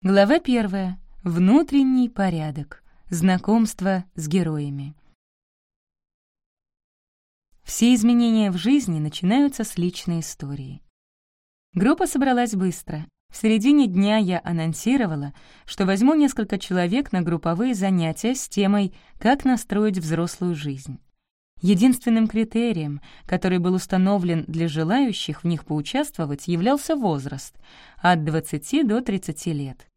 Глава первая. Внутренний порядок. Знакомство с героями. Все изменения в жизни начинаются с личной истории. Группа собралась быстро. В середине дня я анонсировала, что возьму несколько человек на групповые занятия с темой «Как настроить взрослую жизнь». Единственным критерием, который был установлен для желающих в них поучаствовать, являлся возраст — от 20 до 30 лет.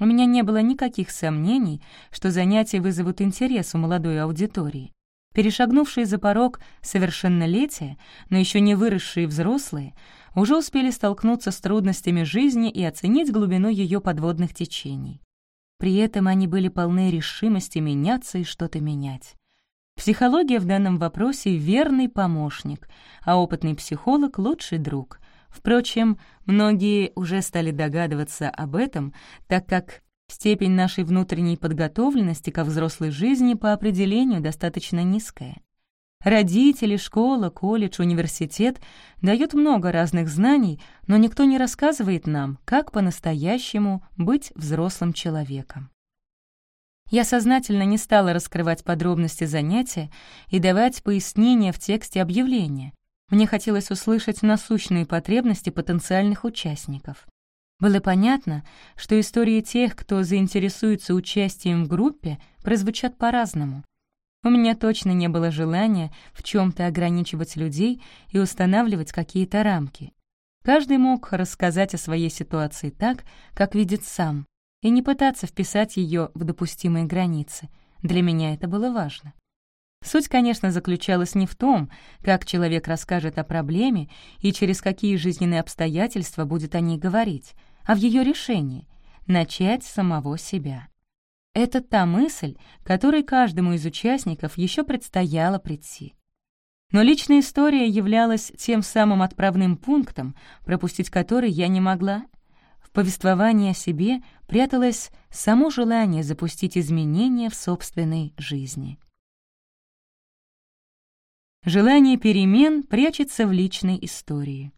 У меня не было никаких сомнений, что занятия вызовут интерес у молодой аудитории. Перешагнувшие за порог совершеннолетия, но еще не выросшие взрослые, уже успели столкнуться с трудностями жизни и оценить глубину ее подводных течений. При этом они были полны решимости меняться и что-то менять. Психология в данном вопросе — верный помощник, а опытный психолог — лучший друг. Впрочем, многие уже стали догадываться об этом, так как степень нашей внутренней подготовленности ко взрослой жизни по определению достаточно низкая. Родители, школа, колледж, университет дают много разных знаний, но никто не рассказывает нам, как по-настоящему быть взрослым человеком. Я сознательно не стала раскрывать подробности занятия и давать пояснения в тексте объявления. Мне хотелось услышать насущные потребности потенциальных участников. Было понятно, что истории тех, кто заинтересуется участием в группе, прозвучат по-разному. У меня точно не было желания в чем то ограничивать людей и устанавливать какие-то рамки. Каждый мог рассказать о своей ситуации так, как видит сам, и не пытаться вписать ее в допустимые границы. Для меня это было важно. Суть, конечно, заключалась не в том, как человек расскажет о проблеме и через какие жизненные обстоятельства будет о ней говорить, а в ее решении — начать с самого себя. Это та мысль, которой каждому из участников еще предстояло прийти. Но личная история являлась тем самым отправным пунктом, пропустить который я не могла — в повествовании о себе пряталось само желание запустить изменения в собственной жизни. Желание перемен прячется в личной истории.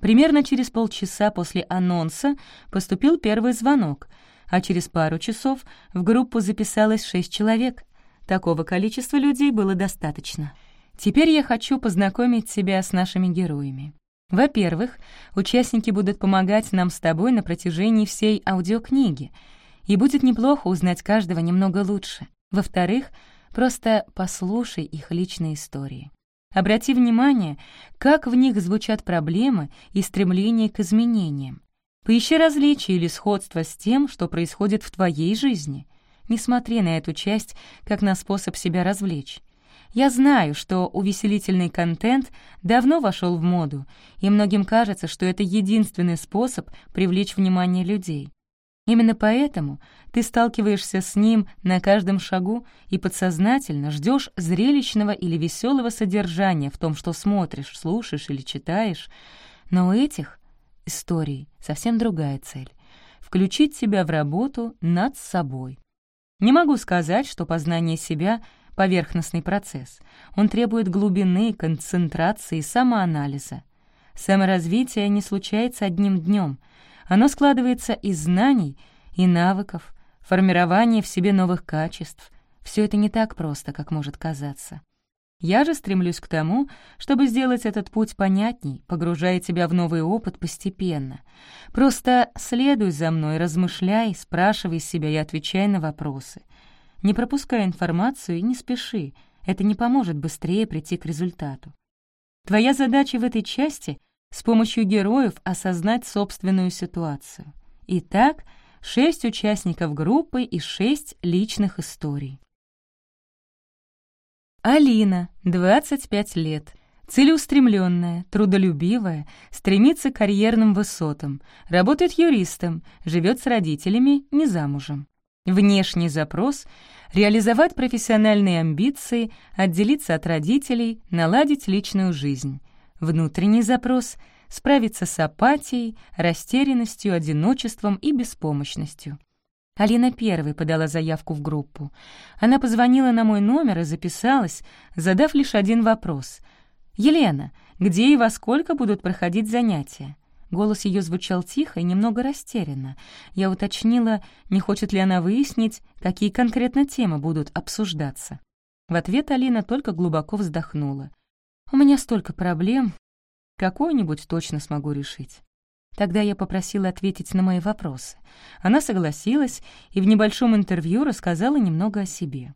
Примерно через полчаса после анонса поступил первый звонок, а через пару часов в группу записалось шесть человек. Такого количества людей было достаточно. Теперь я хочу познакомить тебя с нашими героями. Во-первых, участники будут помогать нам с тобой на протяжении всей аудиокниги, и будет неплохо узнать каждого немного лучше. Во-вторых, просто послушай их личные истории. Обрати внимание, как в них звучат проблемы и стремления к изменениям. Поищи различия или сходства с тем, что происходит в твоей жизни. Не смотри на эту часть как на способ себя развлечь. Я знаю, что увеселительный контент давно вошел в моду, и многим кажется, что это единственный способ привлечь внимание людей. Именно поэтому ты сталкиваешься с ним на каждом шагу и подсознательно ждешь зрелищного или веселого содержания в том, что смотришь, слушаешь или читаешь. Но у этих историй совсем другая цель — включить себя в работу над собой. Не могу сказать, что познание себя поверхностный процесс. Он требует глубины, концентрации, самоанализа. Саморазвитие не случается одним днем. Оно складывается из знаний и навыков, формирования в себе новых качеств. Все это не так просто, как может казаться. Я же стремлюсь к тому, чтобы сделать этот путь понятней, погружая тебя в новый опыт постепенно. Просто следуй за мной, размышляй, спрашивай себя и отвечай на вопросы. Не пропускай информацию и не спеши, это не поможет быстрее прийти к результату. Твоя задача в этой части — с помощью героев осознать собственную ситуацию. Итак, шесть участников группы и шесть личных историй. Алина, 25 лет, целеустремленная, трудолюбивая, стремится к карьерным высотам, работает юристом, живет с родителями, не замужем. Внешний запрос — реализовать профессиональные амбиции, отделиться от родителей, наладить личную жизнь. Внутренний запрос — справиться с апатией, растерянностью, одиночеством и беспомощностью. Алина первой подала заявку в группу. Она позвонила на мой номер и записалась, задав лишь один вопрос. «Елена, где и во сколько будут проходить занятия?» Голос ее звучал тихо и немного растерянно. Я уточнила, не хочет ли она выяснить, какие конкретно темы будут обсуждаться. В ответ Алина только глубоко вздохнула. «У меня столько проблем. Какую-нибудь точно смогу решить». Тогда я попросила ответить на мои вопросы. Она согласилась и в небольшом интервью рассказала немного о себе.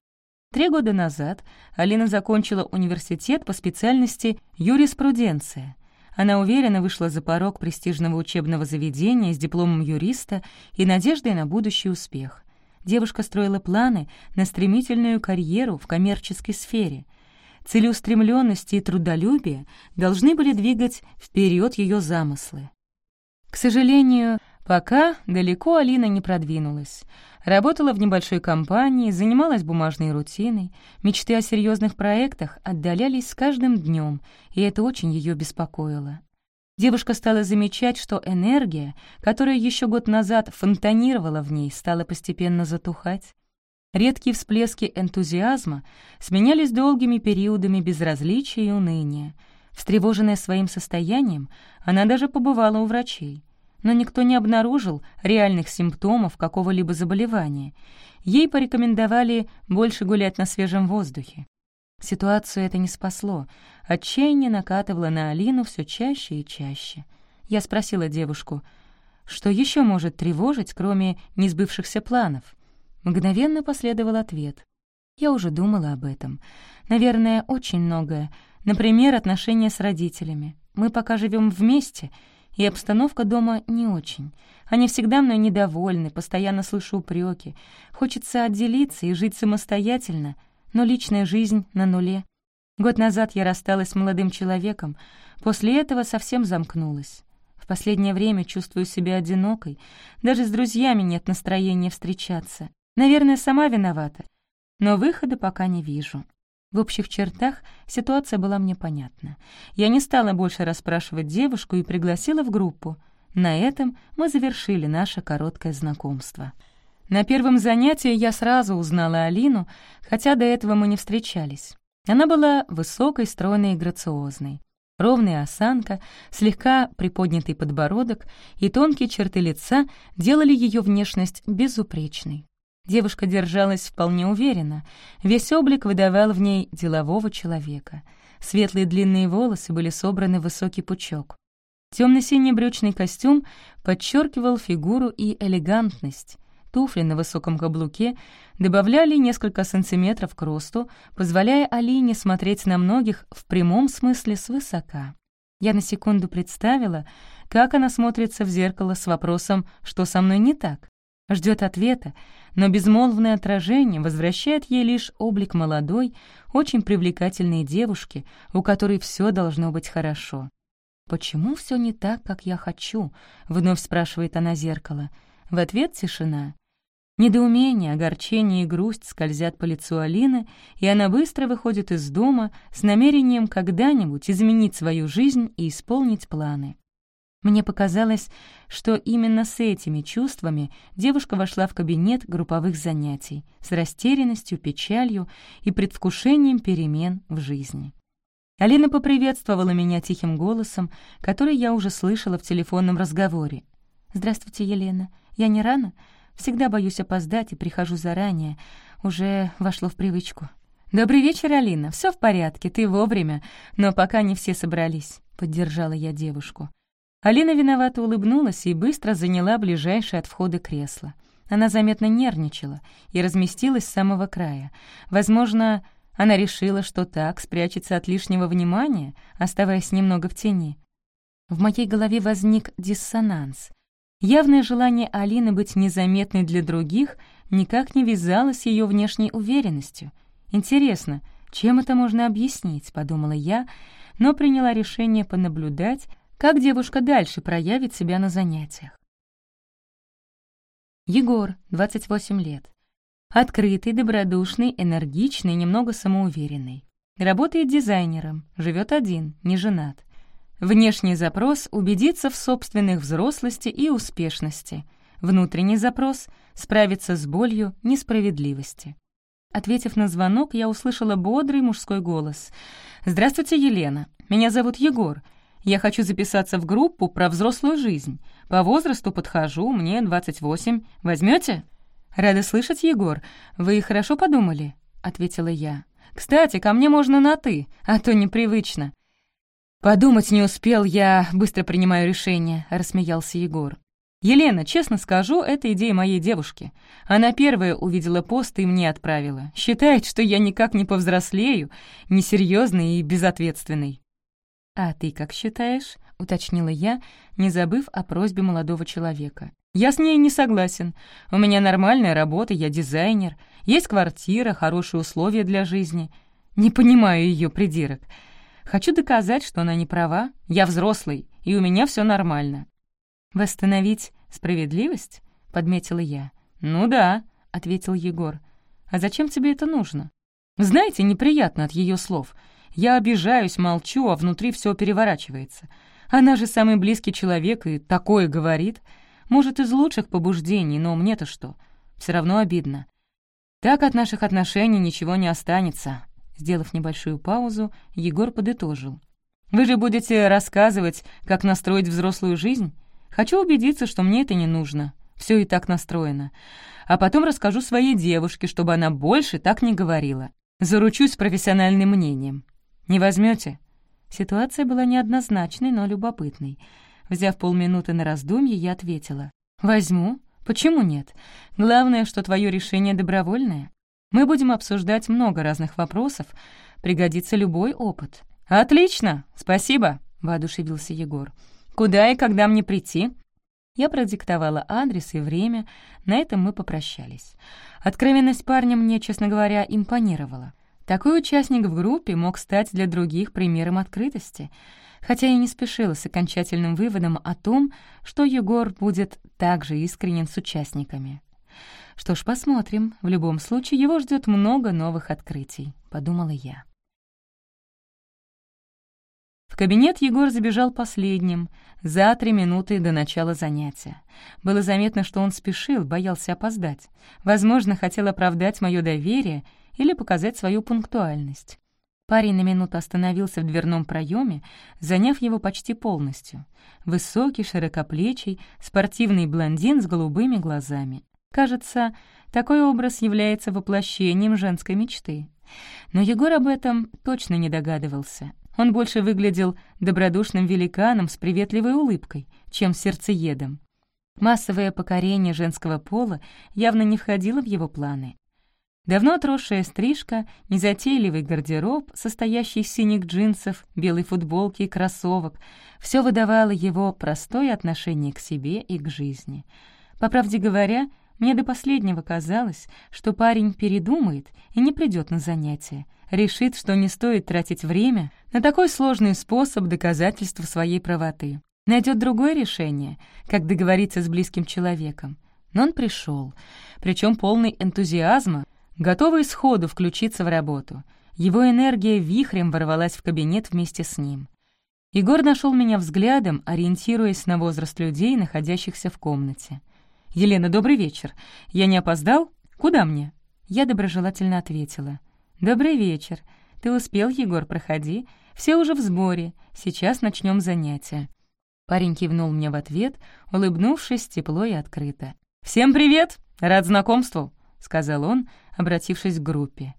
Три года назад Алина закончила университет по специальности юриспруденция. Она уверенно вышла за порог престижного учебного заведения с дипломом юриста и надеждой на будущий успех. Девушка строила планы на стремительную карьеру в коммерческой сфере. Целеустремленность и трудолюбие должны были двигать вперед ее замыслы. К сожалению, пока далеко Алина не продвинулась. Работала в небольшой компании, занималась бумажной рутиной. Мечты о серьезных проектах отдалялись с каждым днем, и это очень ее беспокоило. Девушка стала замечать, что энергия, которая еще год назад фонтанировала в ней, стала постепенно затухать. Редкие всплески энтузиазма сменялись долгими периодами безразличия и уныния. Встревоженная своим состоянием, она даже побывала у врачей но никто не обнаружил реальных симптомов какого-либо заболевания. Ей порекомендовали больше гулять на свежем воздухе. Ситуацию это не спасло. Отчаяние накатывало на Алину все чаще и чаще. Я спросила девушку, что еще может тревожить, кроме несбывшихся планов? Мгновенно последовал ответ. Я уже думала об этом. Наверное, очень многое. Например, отношения с родителями. Мы пока живем вместе — и обстановка дома не очень. Они всегда мной недовольны, постоянно слышу упреки. Хочется отделиться и жить самостоятельно, но личная жизнь на нуле. Год назад я рассталась с молодым человеком, после этого совсем замкнулась. В последнее время чувствую себя одинокой, даже с друзьями нет настроения встречаться. Наверное, сама виновата, но выхода пока не вижу. В общих чертах ситуация была мне понятна. Я не стала больше расспрашивать девушку и пригласила в группу. На этом мы завершили наше короткое знакомство. На первом занятии я сразу узнала Алину, хотя до этого мы не встречались. Она была высокой, стройной и грациозной. Ровная осанка, слегка приподнятый подбородок и тонкие черты лица делали ее внешность безупречной. Девушка держалась вполне уверенно. Весь облик выдавал в ней делового человека. Светлые длинные волосы были собраны в высокий пучок. Темно-синий брючный костюм подчеркивал фигуру и элегантность. Туфли на высоком каблуке добавляли несколько сантиметров к росту, позволяя Алине смотреть на многих в прямом смысле свысока. Я на секунду представила, как она смотрится в зеркало с вопросом «что со мной не так?». Ждет ответа, но безмолвное отражение возвращает ей лишь облик молодой, очень привлекательной девушки, у которой все должно быть хорошо. «Почему все не так, как я хочу?» — вновь спрашивает она зеркало. В ответ тишина. Недоумение, огорчение и грусть скользят по лицу Алины, и она быстро выходит из дома с намерением когда-нибудь изменить свою жизнь и исполнить планы. Мне показалось, что именно с этими чувствами девушка вошла в кабинет групповых занятий, с растерянностью, печалью и предвкушением перемен в жизни. Алина поприветствовала меня тихим голосом, который я уже слышала в телефонном разговоре. «Здравствуйте, Елена. Я не рано? Всегда боюсь опоздать и прихожу заранее. Уже вошло в привычку». «Добрый вечер, Алина. Все в порядке, ты вовремя, но пока не все собрались», — поддержала я девушку. Алина виновато улыбнулась и быстро заняла ближайшее от входа кресло. Она заметно нервничала и разместилась с самого края. Возможно, она решила, что так спрячется от лишнего внимания, оставаясь немного в тени. В моей голове возник диссонанс. Явное желание Алины быть незаметной для других никак не вязалось с ее внешней уверенностью. «Интересно, чем это можно объяснить?» — подумала я, но приняла решение понаблюдать, как девушка дальше проявит себя на занятиях? Егор, 28 лет. Открытый, добродушный, энергичный, немного самоуверенный. Работает дизайнером, живет один, не женат. Внешний запрос — убедиться в собственных взрослости и успешности. Внутренний запрос — справиться с болью несправедливости. Ответив на звонок, я услышала бодрый мужской голос. «Здравствуйте, Елена. Меня зовут Егор. Я хочу записаться в группу про взрослую жизнь. По возрасту подхожу, мне 28. Возьмете? «Рада слышать, Егор. Вы хорошо подумали?» — ответила я. «Кстати, ко мне можно на «ты», а то непривычно». «Подумать не успел, я быстро принимаю решение», — рассмеялся Егор. «Елена, честно скажу, это идея моей девушки. Она первая увидела пост и мне отправила. Считает, что я никак не повзрослею, несерьезный и безответственный». «А ты как считаешь?» — уточнила я, не забыв о просьбе молодого человека. «Я с ней не согласен. У меня нормальная работа, я дизайнер, есть квартира, хорошие условия для жизни. Не понимаю ее придирок. Хочу доказать, что она не права, я взрослый, и у меня все нормально». «Восстановить справедливость?» — подметила я. «Ну да», — ответил Егор. «А зачем тебе это нужно?» «Знаете, неприятно от ее слов. Я обижаюсь, молчу, а внутри все переворачивается. Она же самый близкий человек и такое говорит. Может, из лучших побуждений, но мне-то что? Все равно обидно. Так от наших отношений ничего не останется». Сделав небольшую паузу, Егор подытожил. «Вы же будете рассказывать, как настроить взрослую жизнь? Хочу убедиться, что мне это не нужно. Все и так настроено. А потом расскажу своей девушке, чтобы она больше так не говорила. Заручусь профессиональным мнением. Не возьмете? Ситуация была неоднозначной, но любопытной. Взяв полминуты на раздумье, я ответила. «Возьму. Почему нет? Главное, что твое решение добровольное. Мы будем обсуждать много разных вопросов. Пригодится любой опыт». «Отлично! Спасибо!» — воодушевился Егор. «Куда и когда мне прийти?» Я продиктовала адрес и время, на этом мы попрощались. Откровенность парня мне, честно говоря, импонировала. Такой участник в группе мог стать для других примером открытости, хотя и не спешила с окончательным выводом о том, что Егор будет также искренен с участниками. «Что ж, посмотрим. В любом случае, его ждет много новых открытий», — подумала я. В кабинет Егор забежал последним, за три минуты до начала занятия. Было заметно, что он спешил, боялся опоздать. Возможно, хотел оправдать мое доверие или показать свою пунктуальность. Парень на минуту остановился в дверном проеме, заняв его почти полностью. Высокий, широкоплечий, спортивный блондин с голубыми глазами. Кажется, такой образ является воплощением женской мечты. Но Егор об этом точно не догадывался. Он больше выглядел добродушным великаном с приветливой улыбкой, чем сердцеедом. Массовое покорение женского пола явно не входило в его планы. Давно отросшая стрижка, незатейливый гардероб, состоящий из синих джинсов, белой футболки и кроссовок — все выдавало его простое отношение к себе и к жизни. По правде говоря, мне до последнего казалось, что парень передумает и не придет на занятия, решит, что не стоит тратить время на такой сложный способ доказательства своей правоты. Найдет другое решение, как договориться с близким человеком. Но он пришел, причем полный энтузиазма, готовый сходу включиться в работу. Его энергия вихрем ворвалась в кабинет вместе с ним. Егор нашел меня взглядом, ориентируясь на возраст людей, находящихся в комнате. «Елена, добрый вечер. Я не опоздал? Куда мне?» Я доброжелательно ответила. «Добрый вечер. Ты успел, Егор, проходи. Все уже в сборе. Сейчас начнем занятия». Парень кивнул мне в ответ, улыбнувшись тепло и открыто. «Всем привет! Рад знакомству!» — сказал он, обратившись к группе.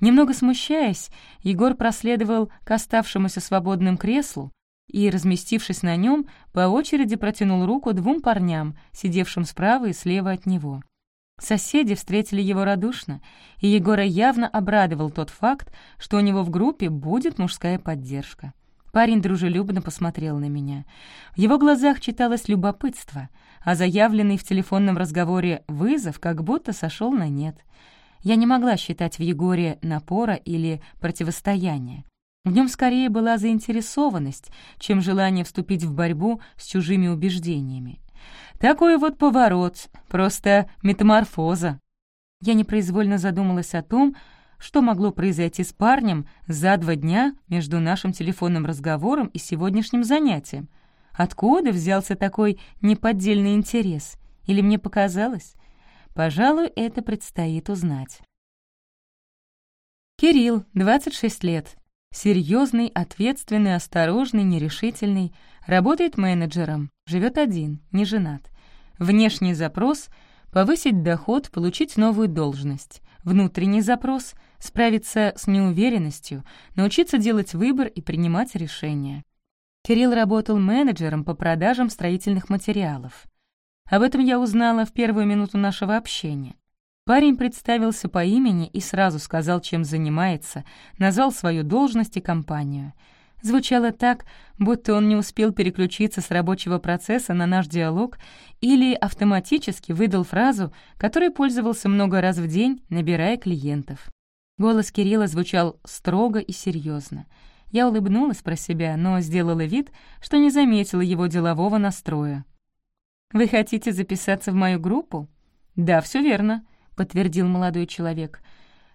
Немного смущаясь, Егор проследовал к оставшемуся свободным креслу, и, разместившись на нем, по очереди протянул руку двум парням, сидевшим справа и слева от него. Соседи встретили его радушно, и Егора явно обрадовал тот факт, что у него в группе будет мужская поддержка. Парень дружелюбно посмотрел на меня. В его глазах читалось любопытство, а заявленный в телефонном разговоре вызов как будто сошел на нет. Я не могла считать в Егоре напора или противостояния. В нем скорее была заинтересованность, чем желание вступить в борьбу с чужими убеждениями. Такой вот поворот, просто метаморфоза. Я непроизвольно задумалась о том, что могло произойти с парнем за два дня между нашим телефонным разговором и сегодняшним занятием. Откуда взялся такой неподдельный интерес? Или мне показалось? Пожалуй, это предстоит узнать. Кирилл, 26 лет, Серьезный, ответственный, осторожный, нерешительный. Работает менеджером, живет один, не женат. Внешний запрос — повысить доход, получить новую должность. Внутренний запрос — справиться с неуверенностью, научиться делать выбор и принимать решения. Кирилл работал менеджером по продажам строительных материалов. Об этом я узнала в первую минуту нашего общения. Парень представился по имени и сразу сказал, чем занимается, назвал свою должность и компанию. Звучало так, будто он не успел переключиться с рабочего процесса на наш диалог или автоматически выдал фразу, которой пользовался много раз в день, набирая клиентов. Голос Кирилла звучал строго и серьезно. Я улыбнулась про себя, но сделала вид, что не заметила его делового настроя. «Вы хотите записаться в мою группу?» «Да, все верно», — подтвердил молодой человек.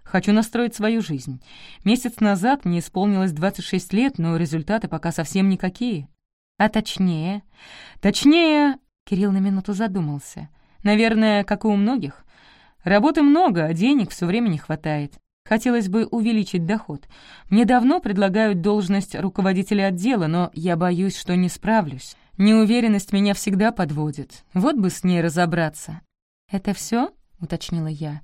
«Хочу настроить свою жизнь. Месяц назад мне исполнилось 26 лет, но результаты пока совсем никакие». «А точнее?» «Точнее...» — Кирилл на минуту задумался. «Наверное, как и у многих. Работы много, а денег все время не хватает. Хотелось бы увеличить доход. Мне давно предлагают должность руководителя отдела, но я боюсь, что не справлюсь. Неуверенность меня всегда подводит. Вот бы с ней разобраться. «Это все? уточнила я.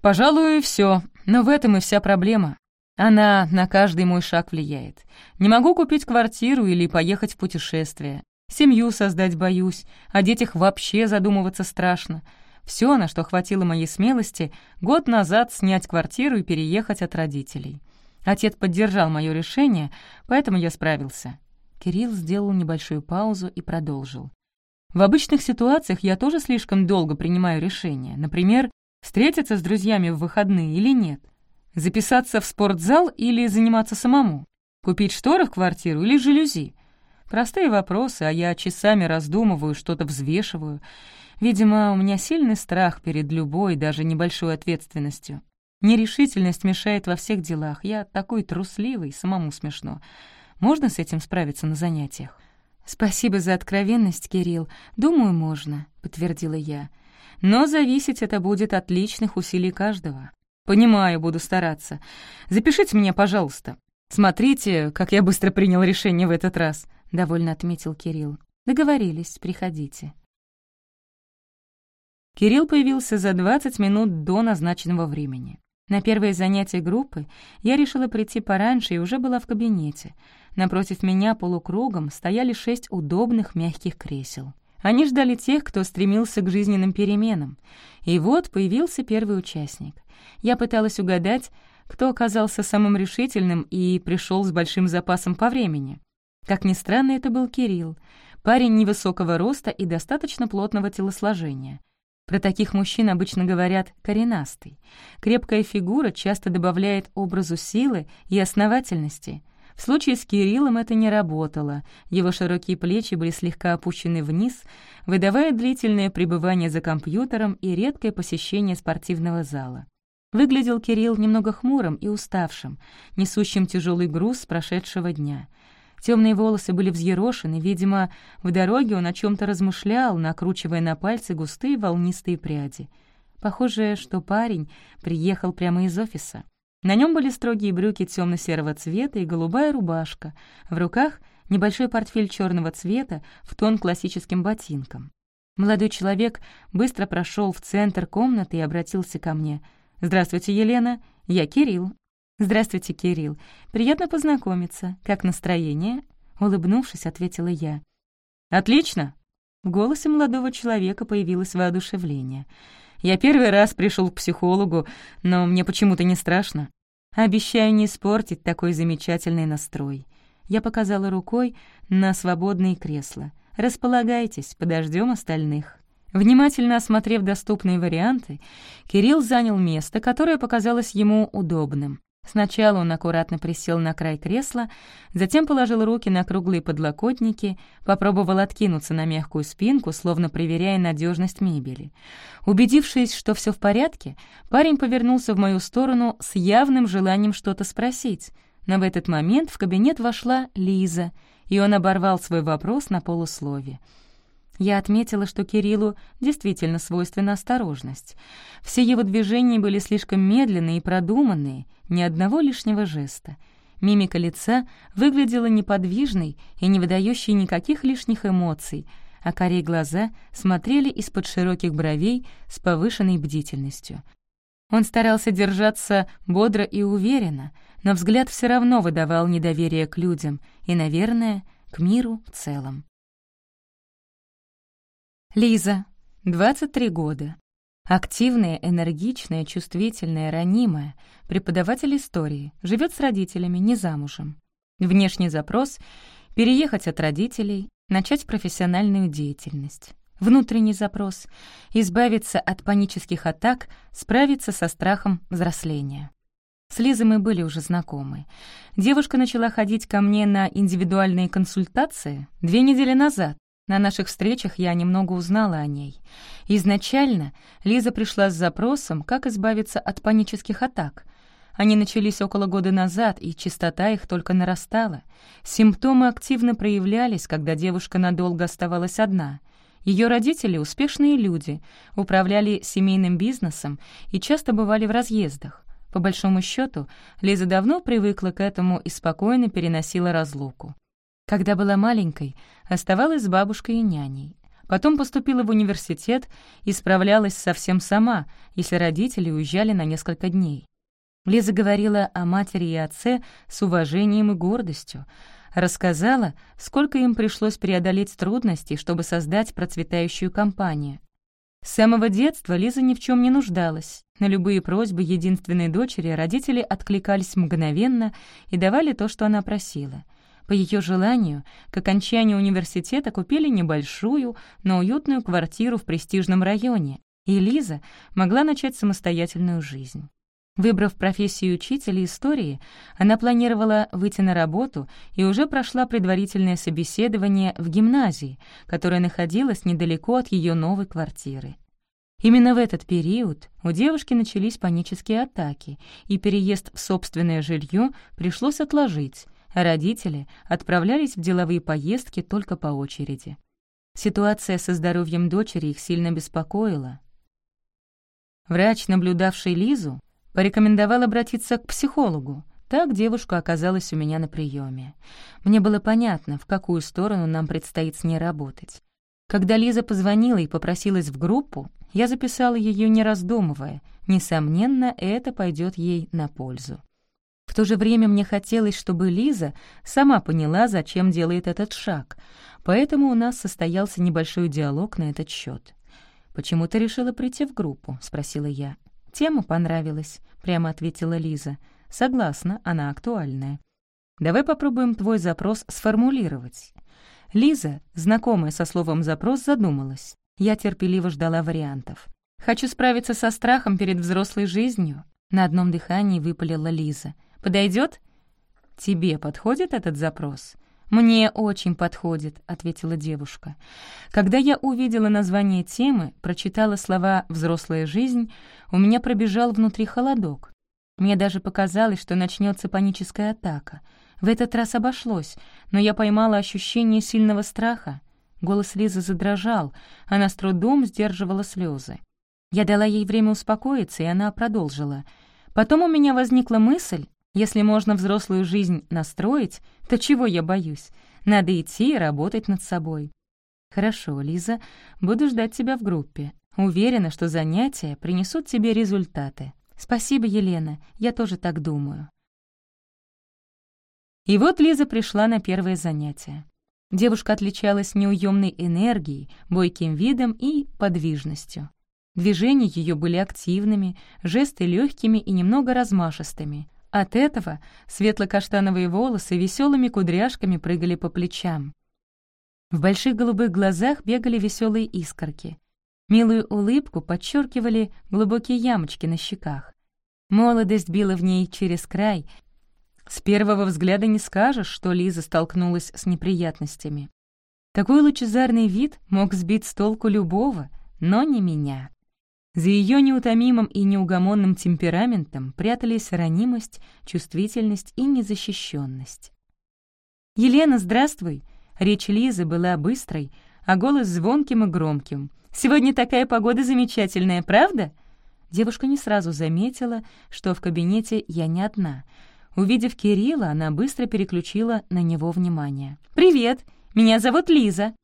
«Пожалуй, все. Но в этом и вся проблема. Она на каждый мой шаг влияет. Не могу купить квартиру или поехать в путешествие. Семью создать боюсь, о детях вообще задумываться страшно. Все, на что хватило моей смелости, год назад снять квартиру и переехать от родителей. Отец поддержал мое решение, поэтому я справился. Кирилл сделал небольшую паузу и продолжил. В обычных ситуациях я тоже слишком долго принимаю решения. Например, встретиться с друзьями в выходные или нет. Записаться в спортзал или заниматься самому. Купить шторы в квартиру или жалюзи. Простые вопросы, а я часами раздумываю, что-то взвешиваю. Видимо, у меня сильный страх перед любой, даже небольшой ответственностью. Нерешительность мешает во всех делах. Я такой трусливый, самому смешно. Можно с этим справиться на занятиях? «Спасибо за откровенность, Кирилл. Думаю, можно», — подтвердила я. «Но зависеть это будет от личных усилий каждого. Понимаю, буду стараться. Запишите меня, пожалуйста. Смотрите, как я быстро принял решение в этот раз», — довольно отметил Кирилл. «Договорились, приходите». Кирилл появился за 20 минут до назначенного времени. На первое занятие группы я решила прийти пораньше и уже была в кабинете. Напротив меня полукругом стояли шесть удобных мягких кресел. Они ждали тех, кто стремился к жизненным переменам. И вот появился первый участник. Я пыталась угадать, кто оказался самым решительным и пришел с большим запасом по времени. Как ни странно, это был Кирилл, парень невысокого роста и достаточно плотного телосложения. Про таких мужчин обычно говорят «коренастый». Крепкая фигура часто добавляет образу силы и основательности. В случае с Кириллом это не работало. Его широкие плечи были слегка опущены вниз, выдавая длительное пребывание за компьютером и редкое посещение спортивного зала. Выглядел Кирилл немного хмурым и уставшим, несущим тяжелый груз с прошедшего дня — Темные волосы были взъерошены, видимо, в дороге он о чем то размышлял, накручивая на пальцы густые волнистые пряди. Похоже, что парень приехал прямо из офиса. На нем были строгие брюки темно серого цвета и голубая рубашка. В руках небольшой портфель черного цвета в тон классическим ботинкам. Молодой человек быстро прошел в центр комнаты и обратился ко мне. «Здравствуйте, Елена. Я Кирилл. «Здравствуйте, Кирилл. Приятно познакомиться. Как настроение?» Улыбнувшись, ответила я. «Отлично!» В голосе молодого человека появилось воодушевление. «Я первый раз пришел к психологу, но мне почему-то не страшно. Обещаю не испортить такой замечательный настрой». Я показала рукой на свободные кресла. «Располагайтесь, подождем остальных». Внимательно осмотрев доступные варианты, Кирилл занял место, которое показалось ему удобным. Сначала он аккуратно присел на край кресла, затем положил руки на круглые подлокотники, попробовал откинуться на мягкую спинку, словно проверяя надежность мебели. Убедившись, что все в порядке, парень повернулся в мою сторону с явным желанием что-то спросить. Но в этот момент в кабинет вошла Лиза, и он оборвал свой вопрос на полуслове. Я отметила, что Кириллу действительно свойственна осторожность. Все его движения были слишком медленные и продуманные, ни одного лишнего жеста. Мимика лица выглядела неподвижной и не выдающей никаких лишних эмоций, а корей глаза смотрели из-под широких бровей с повышенной бдительностью. Он старался держаться бодро и уверенно, но взгляд все равно выдавал недоверие к людям и, наверное, к миру в целом. Лиза, 23 года. Активная, энергичная, чувствительная, ранимая, преподаватель истории, живет с родителями, не замужем. Внешний запрос — переехать от родителей, начать профессиональную деятельность. Внутренний запрос — избавиться от панических атак, справиться со страхом взросления. С Лизой мы были уже знакомы. Девушка начала ходить ко мне на индивидуальные консультации две недели назад. На наших встречах я немного узнала о ней. Изначально Лиза пришла с запросом, как избавиться от панических атак. Они начались около года назад, и частота их только нарастала. Симптомы активно проявлялись, когда девушка надолго оставалась одна. Ее родители — успешные люди, управляли семейным бизнесом и часто бывали в разъездах. По большому счету, Лиза давно привыкла к этому и спокойно переносила разлуку. Когда была маленькой, оставалась с бабушкой и няней. Потом поступила в университет и справлялась совсем сама, если родители уезжали на несколько дней. Лиза говорила о матери и отце с уважением и гордостью, рассказала, сколько им пришлось преодолеть трудности, чтобы создать процветающую компанию. С самого детства Лиза ни в чем не нуждалась. На любые просьбы единственной дочери родители откликались мгновенно и давали то, что она просила — по ее желанию, к окончанию университета купили небольшую, но уютную квартиру в престижном районе, и Лиза могла начать самостоятельную жизнь. Выбрав профессию учителя истории, она планировала выйти на работу и уже прошла предварительное собеседование в гимназии, которая находилась недалеко от ее новой квартиры. Именно в этот период у девушки начались панические атаки, и переезд в собственное жилье пришлось отложить, родители отправлялись в деловые поездки только по очереди. Ситуация со здоровьем дочери их сильно беспокоила. Врач, наблюдавший Лизу, порекомендовал обратиться к психологу. Так девушка оказалась у меня на приеме. Мне было понятно, в какую сторону нам предстоит с ней работать. Когда Лиза позвонила и попросилась в группу, я записала ее не раздумывая. Несомненно, это пойдет ей на пользу. В то же время мне хотелось, чтобы Лиза сама поняла, зачем делает этот шаг, поэтому у нас состоялся небольшой диалог на этот счет. «Почему ты решила прийти в группу?» — спросила я. «Тема понравилась», — прямо ответила Лиза. «Согласна, она актуальная. Давай попробуем твой запрос сформулировать». Лиза, знакомая со словом «запрос», задумалась. Я терпеливо ждала вариантов. «Хочу справиться со страхом перед взрослой жизнью», — на одном дыхании выпалила Лиза — Подойдет? «Тебе подходит этот запрос?» «Мне очень подходит», — ответила девушка. Когда я увидела название темы, прочитала слова «взрослая жизнь», у меня пробежал внутри холодок. Мне даже показалось, что начнется паническая атака. В этот раз обошлось, но я поймала ощущение сильного страха. Голос Лизы задрожал, она с трудом сдерживала слезы. Я дала ей время успокоиться, и она продолжила. Потом у меня возникла мысль, если можно взрослую жизнь настроить, то чего я боюсь? Надо идти и работать над собой. Хорошо, Лиза, буду ждать тебя в группе. Уверена, что занятия принесут тебе результаты. Спасибо, Елена, я тоже так думаю. И вот Лиза пришла на первое занятие. Девушка отличалась неуемной энергией, бойким видом и подвижностью. Движения ее были активными, жесты легкими и немного размашистыми, от этого светло-каштановые волосы веселыми кудряшками прыгали по плечам. В больших голубых глазах бегали веселые искорки. Милую улыбку подчеркивали глубокие ямочки на щеках. Молодость била в ней через край. С первого взгляда не скажешь, что Лиза столкнулась с неприятностями. Такой лучезарный вид мог сбить с толку любого, но не меня. За ее неутомимым и неугомонным темпераментом прятались ранимость, чувствительность и незащищенность. «Елена, здравствуй!» Речь Лизы была быстрой, а голос звонким и громким. «Сегодня такая погода замечательная, правда?» Девушка не сразу заметила, что в кабинете я не одна. Увидев Кирилла, она быстро переключила на него внимание. «Привет, меня зовут Лиза».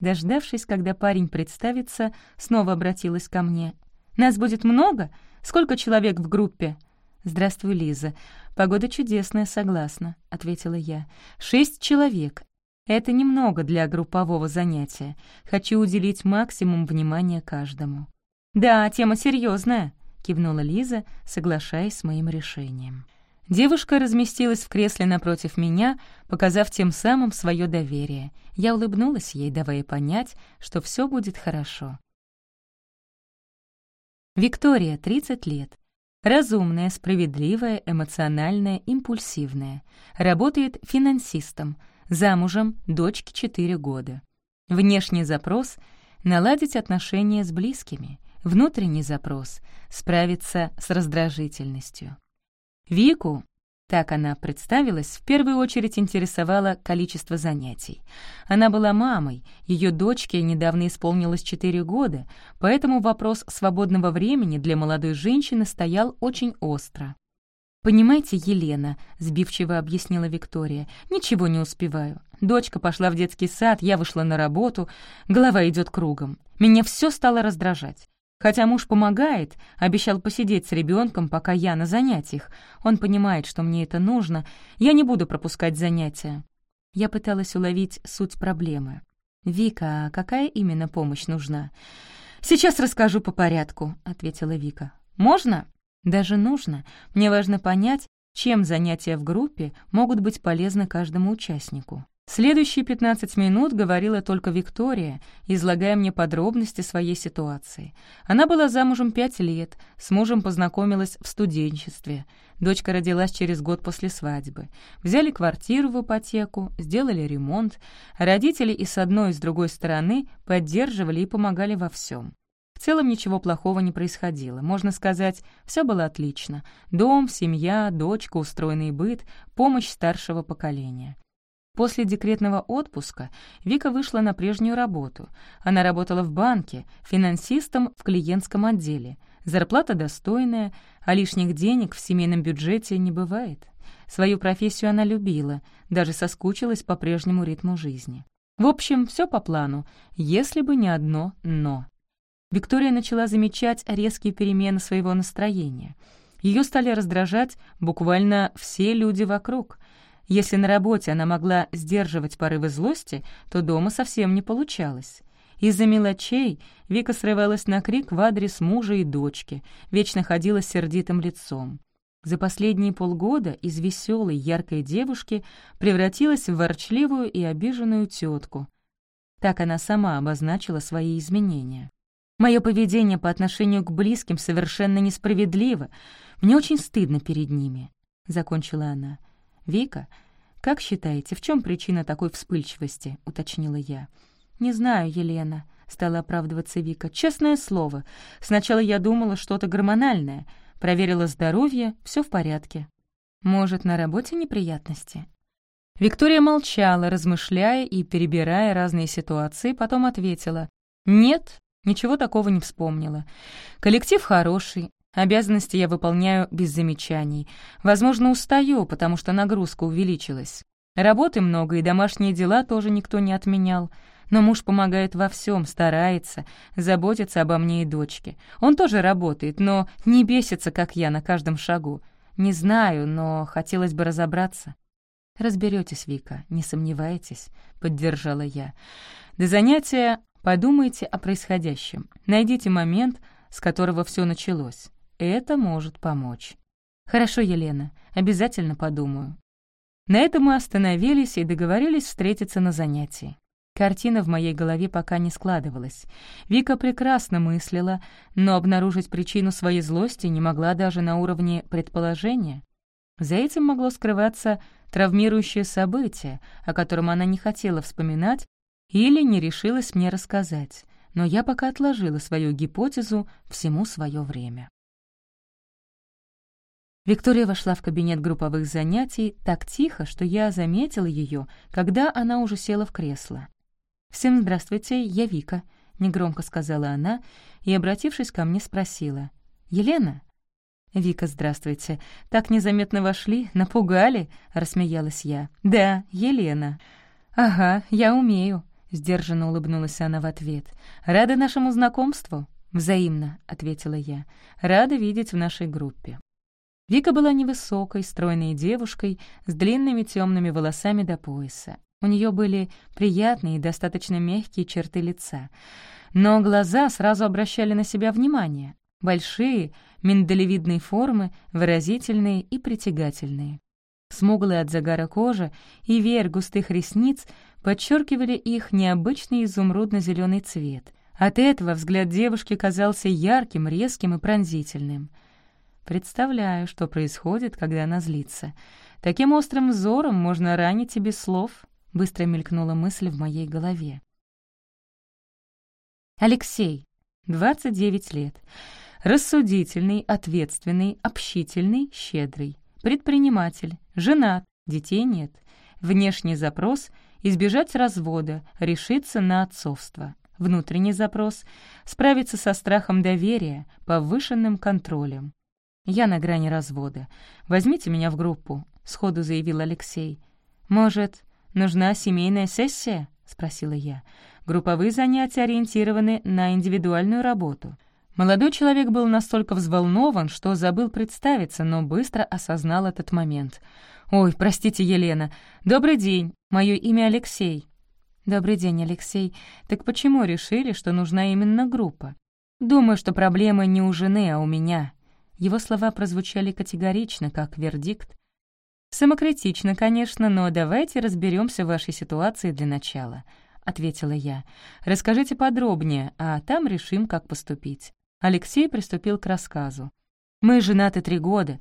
Дождавшись, когда парень представится, снова обратилась ко мне. «Нас будет много? Сколько человек в группе?» «Здравствуй, Лиза. Погода чудесная, согласна», — ответила я. «Шесть человек. Это немного для группового занятия. Хочу уделить максимум внимания каждому». «Да, тема серьезная, кивнула Лиза, соглашаясь с моим решением. Девушка разместилась в кресле напротив меня, показав тем самым свое доверие. Я улыбнулась ей, давая понять, что все будет хорошо. Виктория, 30 лет. Разумная, справедливая, эмоциональная, импульсивная. Работает финансистом. Замужем, дочке 4 года. Внешний запрос — наладить отношения с близкими. Внутренний запрос — справиться с раздражительностью. Вику, так она представилась, в первую очередь интересовало количество занятий. Она была мамой, ее дочке недавно исполнилось 4 года, поэтому вопрос свободного времени для молодой женщины стоял очень остро. «Понимаете, Елена», — сбивчиво объяснила Виктория, — «ничего не успеваю. Дочка пошла в детский сад, я вышла на работу, голова идет кругом. Меня все стало раздражать. Хотя муж помогает, обещал посидеть с ребенком, пока я на занятиях. Он понимает, что мне это нужно. Я не буду пропускать занятия. Я пыталась уловить суть проблемы. «Вика, а какая именно помощь нужна?» «Сейчас расскажу по порядку», — ответила Вика. «Можно?» «Даже нужно. Мне важно понять, чем занятия в группе могут быть полезны каждому участнику». Следующие 15 минут говорила только Виктория, излагая мне подробности своей ситуации. Она была замужем пять лет, с мужем познакомилась в студенчестве. Дочка родилась через год после свадьбы. Взяли квартиру в ипотеку, сделали ремонт. Родители и с одной, и с другой стороны поддерживали и помогали во всем. В целом ничего плохого не происходило. Можно сказать, все было отлично. Дом, семья, дочка, устроенный быт, помощь старшего поколения. После декретного отпуска Вика вышла на прежнюю работу. Она работала в банке, финансистом в клиентском отделе. Зарплата достойная, а лишних денег в семейном бюджете не бывает. Свою профессию она любила, даже соскучилась по прежнему ритму жизни. В общем, все по плану, если бы не одно «но». Виктория начала замечать резкие перемены своего настроения. Ее стали раздражать буквально все люди вокруг — если на работе она могла сдерживать порывы злости, то дома совсем не получалось. Из-за мелочей Вика срывалась на крик в адрес мужа и дочки, вечно ходила с сердитым лицом. За последние полгода из веселой, яркой девушки превратилась в ворчливую и обиженную тетку. Так она сама обозначила свои изменения. «Мое поведение по отношению к близким совершенно несправедливо. Мне очень стыдно перед ними», — закончила она. «Вика, как считаете, в чем причина такой вспыльчивости?» — уточнила я. «Не знаю, Елена», — стала оправдываться Вика. «Честное слово, сначала я думала что-то гормональное. Проверила здоровье, все в порядке. Может, на работе неприятности?» Виктория молчала, размышляя и перебирая разные ситуации, потом ответила. «Нет, ничего такого не вспомнила. Коллектив хороший, Обязанности я выполняю без замечаний. Возможно, устаю, потому что нагрузка увеличилась. Работы много, и домашние дела тоже никто не отменял. Но муж помогает во всем, старается, заботится обо мне и дочке. Он тоже работает, но не бесится, как я, на каждом шагу. Не знаю, но хотелось бы разобраться. Разберетесь, Вика, не сомневайтесь», — поддержала я. «До занятия подумайте о происходящем. Найдите момент, с которого все началось. Это может помочь. Хорошо, Елена, обязательно подумаю. На этом мы остановились и договорились встретиться на занятии. Картина в моей голове пока не складывалась. Вика прекрасно мыслила, но обнаружить причину своей злости не могла даже на уровне предположения. За этим могло скрываться травмирующее событие, о котором она не хотела вспоминать или не решилась мне рассказать, но я пока отложила свою гипотезу всему свое время. Виктория вошла в кабинет групповых занятий так тихо, что я заметила ее, когда она уже села в кресло. «Всем здравствуйте, я Вика», — негромко сказала она и, обратившись ко мне, спросила. «Елена?» «Вика, здравствуйте. Так незаметно вошли, напугали?» — рассмеялась я. «Да, Елена». «Ага, я умею», — сдержанно улыбнулась она в ответ. «Рада нашему знакомству?» «Взаимно», — ответила я. «Рада видеть в нашей группе». Вика была невысокой, стройной девушкой с длинными темными волосами до пояса. У нее были приятные и достаточно мягкие черты лица. Но глаза сразу обращали на себя внимание. Большие, миндалевидной формы, выразительные и притягательные. Смуглая от загара кожа и веер густых ресниц подчеркивали их необычный изумрудно зеленый цвет. От этого взгляд девушки казался ярким, резким и пронзительным. Представляю, что происходит, когда она злится. Таким острым взором можно ранить и без слов, — быстро мелькнула мысль в моей голове. Алексей, 29 лет. Рассудительный, ответственный, общительный, щедрый. Предприниматель, женат, детей нет. Внешний запрос — избежать развода, решиться на отцовство. Внутренний запрос — справиться со страхом доверия, повышенным контролем. «Я на грани развода. Возьмите меня в группу», — сходу заявил Алексей. «Может, нужна семейная сессия?» — спросила я. «Групповые занятия ориентированы на индивидуальную работу». Молодой человек был настолько взволнован, что забыл представиться, но быстро осознал этот момент. «Ой, простите, Елена. Добрый день. Мое имя Алексей». «Добрый день, Алексей. Так почему решили, что нужна именно группа?» «Думаю, что проблемы не у жены, а у меня». Его слова прозвучали категорично, как вердикт. «Самокритично, конечно, но давайте разберемся в вашей ситуации для начала», — ответила я. «Расскажите подробнее, а там решим, как поступить». Алексей приступил к рассказу. «Мы женаты три года.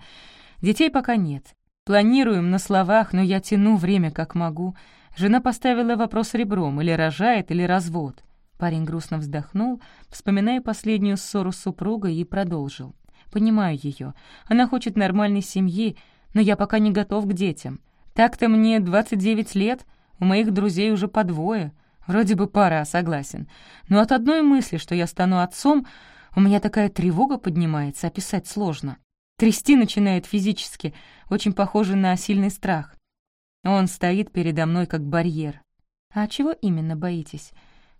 Детей пока нет. Планируем на словах, но я тяну время как могу. Жена поставила вопрос ребром, или рожает, или развод». Парень грустно вздохнул, вспоминая последнюю ссору с супругой, и продолжил. «Понимаю ее. Она хочет нормальной семьи, но я пока не готов к детям. Так-то мне 29 лет, у моих друзей уже по двое. Вроде бы пора, согласен. Но от одной мысли, что я стану отцом, у меня такая тревога поднимается, описать сложно. Трясти начинает физически, очень похоже на сильный страх. Он стоит передо мной как барьер. А чего именно боитесь?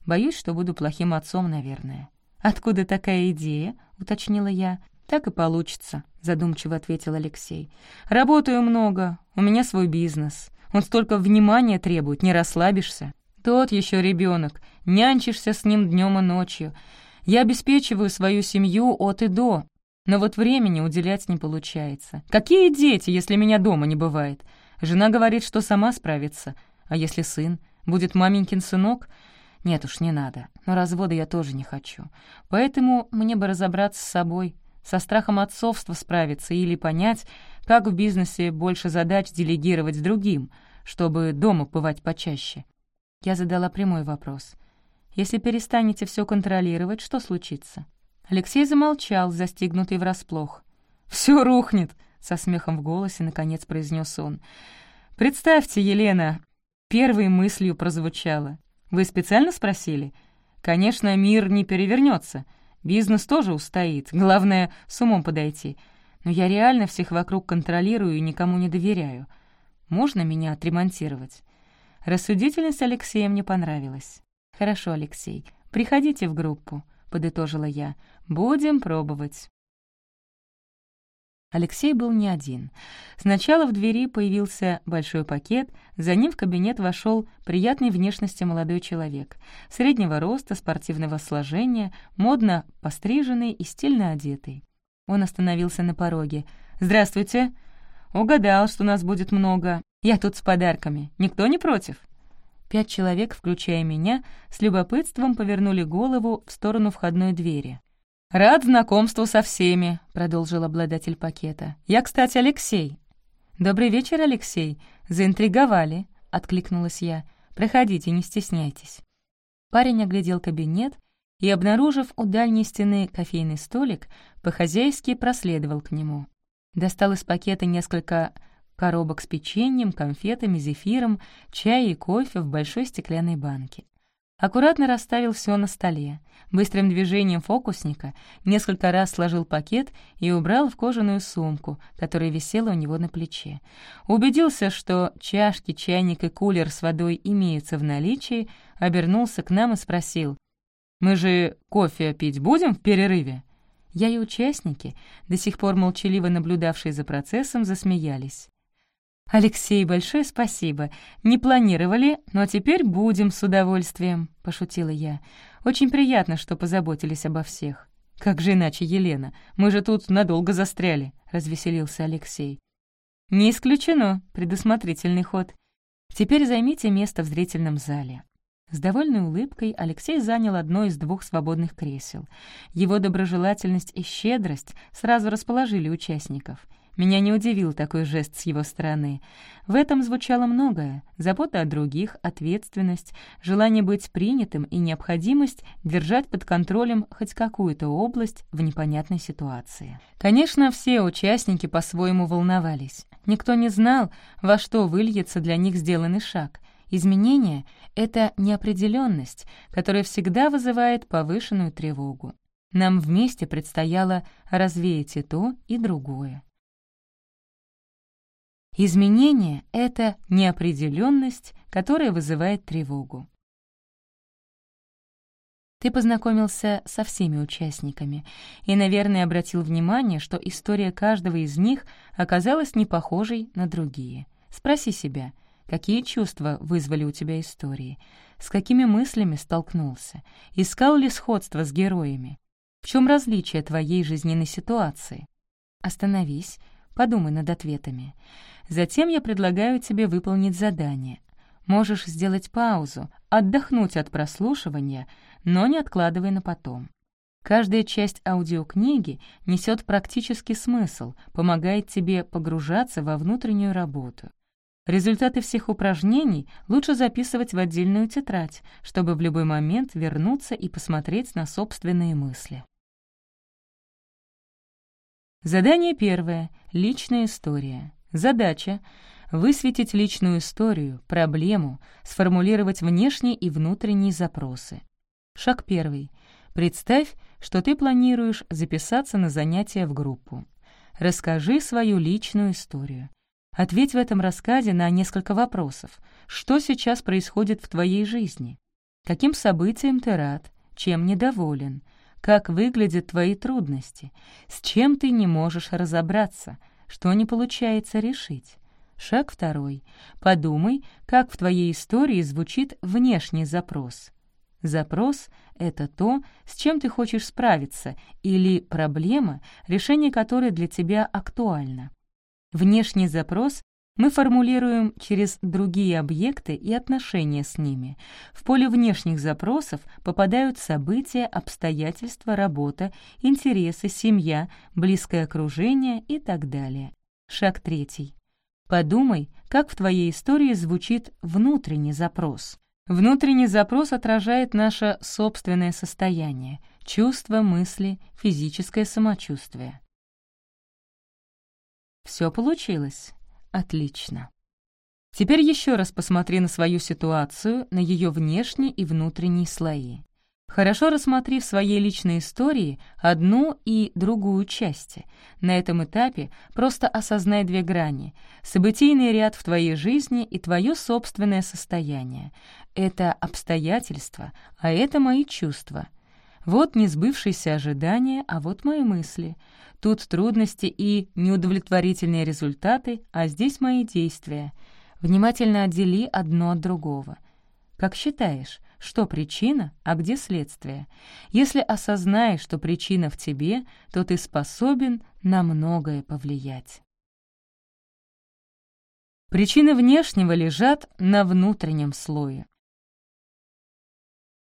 Боюсь, что буду плохим отцом, наверное. «Откуда такая идея?» — уточнила я. «Так и получится», — задумчиво ответил Алексей. «Работаю много, у меня свой бизнес. Он столько внимания требует, не расслабишься. Тот еще ребенок, нянчишься с ним днем и ночью. Я обеспечиваю свою семью от и до, но вот времени уделять не получается. Какие дети, если меня дома не бывает? Жена говорит, что сама справится. А если сын? Будет маменькин сынок? Нет уж, не надо. Но развода я тоже не хочу. Поэтому мне бы разобраться с собой, со страхом отцовства справиться или понять, как в бизнесе больше задач делегировать другим, чтобы дома бывать почаще. Я задала прямой вопрос. Если перестанете все контролировать, что случится?» Алексей замолчал, застигнутый врасплох. «Все рухнет!» — со смехом в голосе наконец произнес он. «Представьте, Елена!» Первой мыслью прозвучало. «Вы специально спросили?» «Конечно, мир не перевернется. Бизнес тоже устоит. Главное, с умом подойти. Но я реально всех вокруг контролирую и никому не доверяю. Можно меня отремонтировать?» Рассудительность Алексея мне понравилась. «Хорошо, Алексей, приходите в группу», — подытожила я. «Будем пробовать». Алексей был не один. Сначала в двери появился большой пакет, за ним в кабинет вошел приятной внешности молодой человек, среднего роста, спортивного сложения, модно постриженный и стильно одетый. Он остановился на пороге. «Здравствуйте!» «Угадал, что нас будет много. Я тут с подарками. Никто не против?» Пять человек, включая меня, с любопытством повернули голову в сторону входной двери. «Рад знакомству со всеми», — продолжил обладатель пакета. «Я, кстати, Алексей». «Добрый вечер, Алексей. Заинтриговали», — откликнулась я. «Проходите, не стесняйтесь». Парень оглядел кабинет и, обнаружив у дальней стены кофейный столик, по-хозяйски проследовал к нему. Достал из пакета несколько коробок с печеньем, конфетами, зефиром, чай и кофе в большой стеклянной банке. Аккуратно расставил все на столе. Быстрым движением фокусника несколько раз сложил пакет и убрал в кожаную сумку, которая висела у него на плече. Убедился, что чашки, чайник и кулер с водой имеются в наличии, обернулся к нам и спросил, «Мы же кофе пить будем в перерыве?» Я и участники, до сих пор молчаливо наблюдавшие за процессом, засмеялись. «Алексей, большое спасибо. Не планировали, но теперь будем с удовольствием», — пошутила я. «Очень приятно, что позаботились обо всех». «Как же иначе, Елена? Мы же тут надолго застряли», — развеселился Алексей. «Не исключено. Предусмотрительный ход. Теперь займите место в зрительном зале. С довольной улыбкой Алексей занял одно из двух свободных кресел. Его доброжелательность и щедрость сразу расположили участников. Меня не удивил такой жест с его стороны. В этом звучало многое — забота о других, ответственность, желание быть принятым и необходимость держать под контролем хоть какую-то область в непонятной ситуации. Конечно, все участники по-своему волновались. Никто не знал, во что выльется для них сделанный шаг. Изменение — это неопределенность, которая всегда вызывает повышенную тревогу. Нам вместе предстояло развеять и то, и другое. Изменение — это неопределенность, которая вызывает тревогу. Ты познакомился со всеми участниками и, наверное, обратил внимание, что история каждого из них оказалась не похожей на другие. Спроси себя — Какие чувства вызвали у тебя истории? С какими мыслями столкнулся? Искал ли сходство с героями? В чем различие твоей жизненной ситуации? Остановись, подумай над ответами. Затем я предлагаю тебе выполнить задание. Можешь сделать паузу, отдохнуть от прослушивания, но не откладывай на потом. Каждая часть аудиокниги несет практический смысл, помогает тебе погружаться во внутреннюю работу. Результаты всех упражнений лучше записывать в отдельную тетрадь, чтобы в любой момент вернуться и посмотреть на собственные мысли. Задание первое. Личная история. Задача — высветить личную историю, проблему, сформулировать внешние и внутренние запросы. Шаг первый. Представь, что ты планируешь записаться на занятия в группу. Расскажи свою личную историю. Ответь в этом рассказе на несколько вопросов. Что сейчас происходит в твоей жизни? Каким событием ты рад? Чем недоволен? Как выглядят твои трудности? С чем ты не можешь разобраться? Что не получается решить? Шаг второй. Подумай, как в твоей истории звучит внешний запрос. Запрос — это то, с чем ты хочешь справиться, или проблема, решение которой для тебя актуально. Внешний запрос мы формулируем через другие объекты и отношения с ними. В поле внешних запросов попадают события, обстоятельства, работа, интересы, семья, близкое окружение и так далее. Шаг третий. Подумай, как в твоей истории звучит внутренний запрос. Внутренний запрос отражает наше собственное состояние, чувства, мысли, физическое самочувствие. Все получилось? Отлично. Теперь еще раз посмотри на свою ситуацию, на ее внешние и внутренние слои. Хорошо рассмотри в своей личной истории одну и другую части. На этом этапе просто осознай две грани — событийный ряд в твоей жизни и твое собственное состояние. Это обстоятельства, а это мои чувства. Вот несбывшиеся ожидания, а вот мои мысли — Тут трудности и неудовлетворительные результаты, а здесь мои действия. Внимательно отдели одно от другого. Как считаешь, что причина, а где следствие? Если осознаешь, что причина в тебе, то ты способен на многое повлиять. Причины внешнего лежат на внутреннем слое.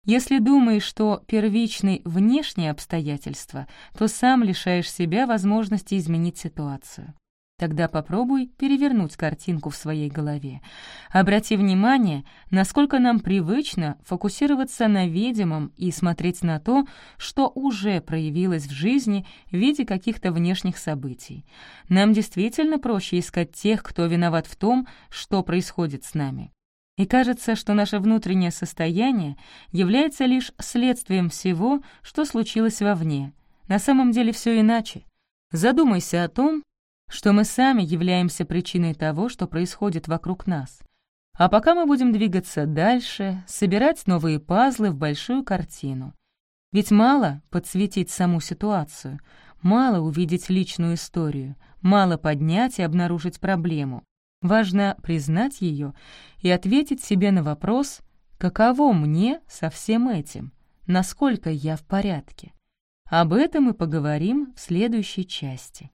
Если думаешь, что первичны внешние обстоятельства, то сам лишаешь себя возможности изменить ситуацию. Тогда попробуй перевернуть картинку в своей голове. Обрати внимание, насколько нам привычно фокусироваться на видимом и смотреть на то, что уже проявилось в жизни в виде каких-то внешних событий. Нам действительно проще искать тех, кто виноват в том, что происходит с нами. И кажется, что наше внутреннее состояние является лишь следствием всего, что случилось вовне. На самом деле все иначе. Задумайся о том, что мы сами являемся причиной того, что происходит вокруг нас. А пока мы будем двигаться дальше, собирать новые пазлы в большую картину. Ведь мало подсветить саму ситуацию, мало увидеть личную историю, мало поднять и обнаружить проблему. Важно признать ее и ответить себе на вопрос, каково мне со всем этим, насколько я в порядке. Об этом мы поговорим в следующей части.